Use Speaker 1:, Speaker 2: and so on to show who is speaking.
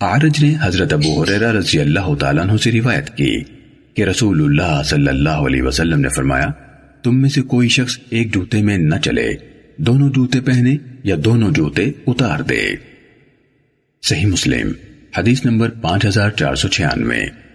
Speaker 1: عارج نے حضرت ابو حریرہ رضی اللہ تعالیٰ عنہ سے روایت کی کہ رسول اللہ صلی اللہ علیہ وسلم نے فرمایا، تم میں سے کوئی شخص ایک جوتے میں نہ چلے، دونوں جوتے پہنے یا دونوں جوتے اتار دے۔ صحیح مسلم، حدیث نمبر پانچ ہزار چار سو چھیانوے۔